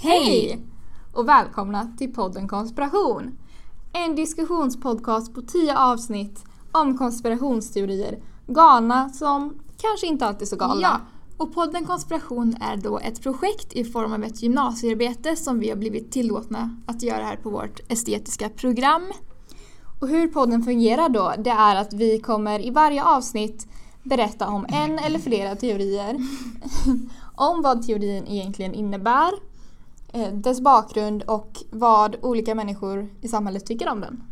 Hej! Och välkomna till podden Konspiration. En diskussionspodcast på tio avsnitt om konspirationsteorier. Galna som kanske inte alltid är så galna. Ja, och podden Konspiration är då ett projekt i form av ett gymnasiearbete som vi har blivit tillåtna att göra här på vårt estetiska program. Och hur podden fungerar då, det är att vi kommer i varje avsnitt berätta om en eller flera teorier. om vad teorin egentligen innebär, dess bakgrund och vad olika människor i samhället tycker om den.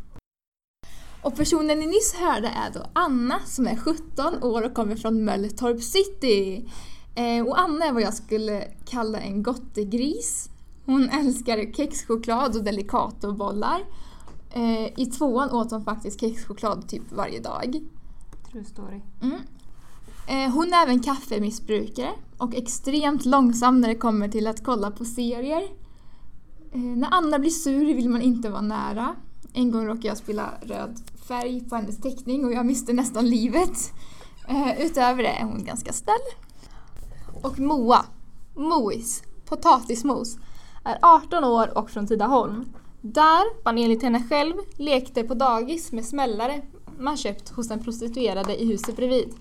Och personen ni nyss hörde är då Anna som är 17 år och kommer från Mölletorp city. Eh, och Anna är vad jag skulle kalla en gottegris. Hon älskar kexchoklad och Delicatobollar. Eh, I tvåan åt hon faktiskt kexchoklad typ varje dag. True story. Mm. Eh, hon är även kaffemissbrukare och extremt långsam när det kommer till att kolla på serier. Eh, när Anna blir sur vill man inte vara nära. En gång råkade jag spilla röd färg på hennes teckning och jag miste nästan livet. Eh, utöver det är hon ganska snäll. Och Moa, Mois, potatismos, är 18 år och från Tidaholm. Där man enligt henne själv lekte på dagis med smällare man köpt hos den prostituerade i huset bredvid.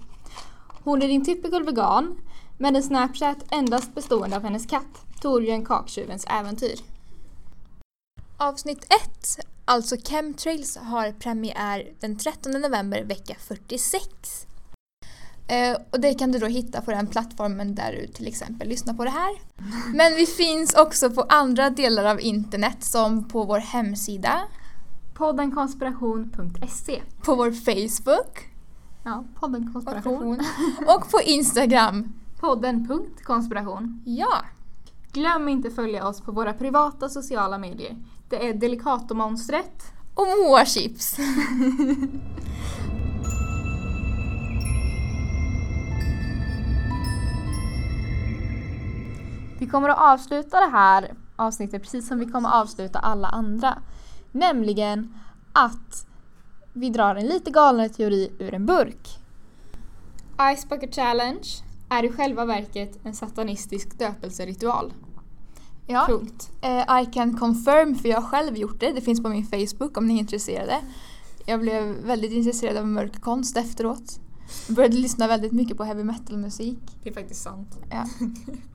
Hon är din typical vegan, med en Snapchat endast bestående av hennes katt, Torbjörn Kaktjuvens äventyr. Avsnitt 1, alltså Chemtrails, har premiär den 13 november vecka 46. Eh, och det kan du då hitta på den plattformen där du till exempel lyssnar på det här. Men vi finns också på andra delar av internet som på vår hemsida, Poddenkonspiration.se på vår Facebook Ja, podden konspiration. och på Instagram. Podden.konspiration. Ja! Glöm inte följa oss på våra privata sociala medier. Det är Delicatomonstret. Och Moa Chips. Vi kommer att avsluta det här avsnittet precis som vi kommer att avsluta alla andra. Nämligen att vi drar en lite galnare teori ur en burk. Ice Bucket Challenge är i själva verket en satanistisk döpelseritual. Ja. Punkt. Eh, I can confirm för jag har själv gjort det. Det finns på min Facebook om ni är intresserade. Jag blev väldigt intresserad av mörk konst efteråt. Jag började lyssna väldigt mycket på heavy metal musik. Det är faktiskt sant. Ja.